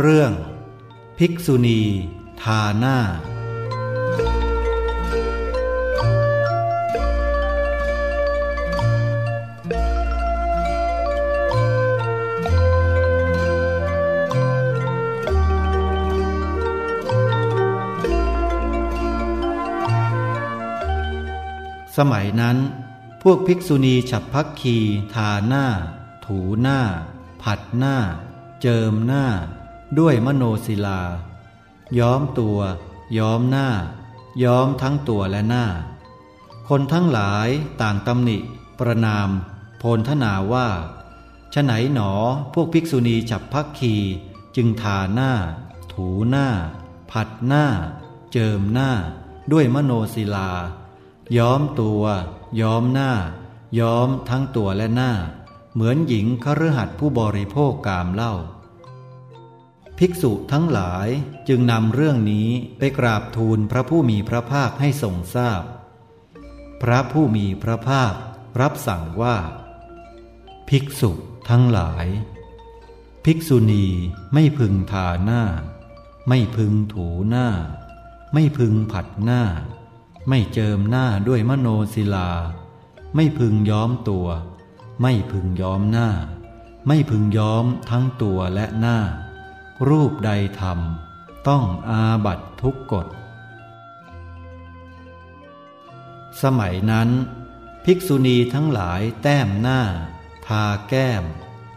เรื่อง ภิกษุณี ทาหน้า สมัยนั้น พวกภิกษุณีฉับพักคี ทาหน้า ถูหน้า ผัดหน้า เจิมหน้า ด้วยมโนศิลา ย้อมตัว ย้อมหน้า ย้อมทั้งตัวและหน้า คนทั้งหลายต่างตำหนิ ประนาม โพลทนาว่าฉไหนหนอพวกภิกษุณีฉับพักคีจึงทาหน้า ถูหน้า ผัดหน้า เจิมหน้า ด้วยมโนศิลา ย้อมตัว ย้อมหน้า ย้อมทั้งตัวและหน้า เหมือนหญิงคฤหัสถ์ผู้บริโภคกามเล่า ภิกษุทั้งหลายจึงนำเรื่องนี้ไปกราบทูลพระผู้มีพระภาคให้ทรงทราบพพระผู้มีพระภาครับสั่งว่า ภิกษุทั้งหลาย ภิกษุณีไม่พึงทาหน้า ไม่พึงถูหน้า ไม่พึงผัดหน้า ไม่เจิมหน้าด้วยมโนศิลา ไม่พึงย้อมตัว ไม่พึงย้อมหน้า ไม่พึงย้อมทั้งตัวและหน้า รูปใดทำต้องอาบัตทุกกฎ สมัยนั้น ภิกษุณีทั้งหลายแต้มหน้า ทาแก้ม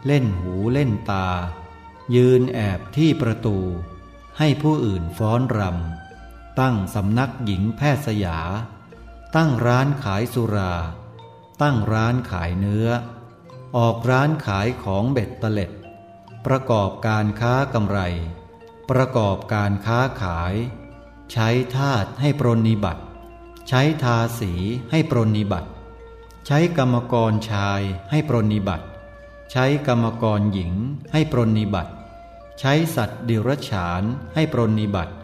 เล่นหูเล่นตา ยืนแอบที่ประตู ให้ผู้อื่นฟ้อนรำ ตั้งสำนักหญิงแพทย์สยา ตั้งร้านขายสุรา ตั้งร้านขายเนื้อ ออกร้านขายของเบ็ดเตล็ด ประกอบการค้ากำไร ประกอบการค้าขาย ใช้ทาสให้ปรนนิบัติ ใช้ทาสีให้ปรนนิบัติ ใช้กรรมกรชายให้ปรนนิบัติ ใช้กรรมกรหญิงให้ปรนนิบัติ ใช้สัตว์ดิรัจฉานให้ปรนนิบัติ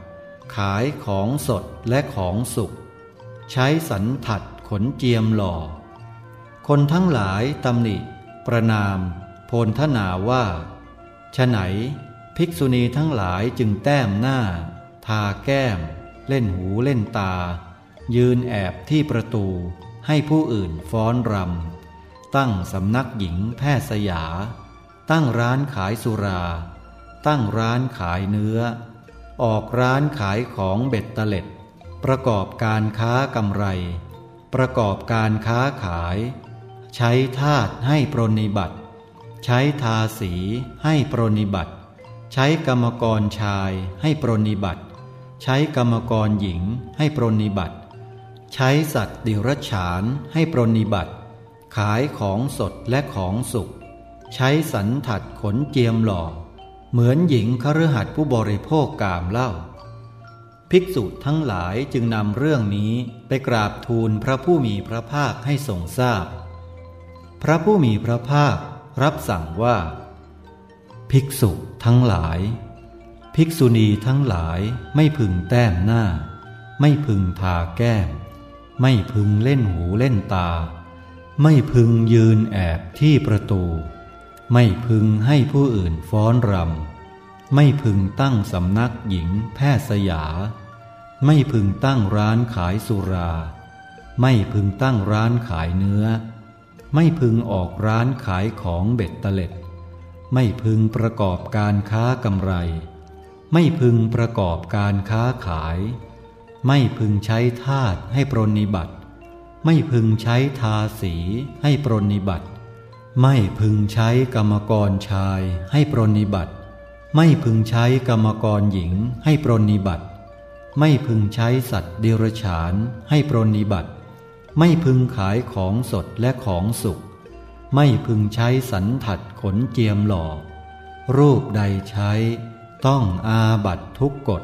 ขายของสดและของสุกใช้สันถัดขนเจียมหล่อ คนทั้งหลายตำหนิ ประนาม โพลทนาว่า ฉไหน ภิกษุณีทั้งหลายจึงแต้มหน้า ทาแก้ม เล่นหูเล่นตา ยืนแอบที่ประตู ให้ผู้อื่นฟ้อนรำ ตั้งสำนักหญิงแพทย์สยา ตั้งร้านขายสุรา ตั้งร้านขายเนื้อ ออกร้านขายของเบ็ดเตล็ด ประกอบการค้ากำไร ประกอบการค้าขาย ใช้ทาสให้ปรนนิบัติ ใช้ทาสีให้ปรนนิบัติ ใช้กรรมกรชายให้ปรนนิบัติ ใช้กรรมกรหญิงให้ปรนนิบัติ ใช้สัตว์ดิรัจฉานให้ปรนนิบัติ ขายของสดและของสุกใช้สันถัดขนเจียมหล่อ เหมือนหญิงคฤหัสถ์ผู้บริโภคกามเล่า ภิกษุทั้งหลายจึงนำเรื่องนี้ไปกราบทูลพระผู้มีพระภาคให้ทรงทราบพพระผู้มีพระภาค รับสั่งว่า ภิกษุทั้งหลาย ภิกษุณีทั้งหลายไม่พึงแต้มหน้า ไม่พึงทาแก้ม ไม่พึงเล่นหูเล่นตา ไม่พึงยืนแอบที่ประตู ไม่พึงให้ผู้อื่นฟ้อนรำไม่พึงตั้งสำนักหญิงแพทย์สยา ไม่พึงตั้งร้านขายสุรา ไม่พึงตั้งร้านขายเนื้อ ไม่พึงออกร้านขายของเบ็ดเตล็ด ไม่พึงประกอบการค้ากำไร ไม่พึงประกอบการค้าขาย ไม่พึงใช้ทาสให้ปรนนิบัติ ไม่พึงใช้ทาสีให้ปรนนิบัติ ไม่พึงใช้กรรมกรชายให้ปรนนิบัติ ไม่พึงใช้กรรมกรหญิงให้ปรนนิบัติ ไม่พึงใช้สัตว์เดรัจฉานให้ปรนนิบัติ ไม่พึงขายของสดและของสุก ไม่พึงใช้สันถัดขนเจียมหล่อ รูปใดใช้ต้องอาบัตทุกกฎ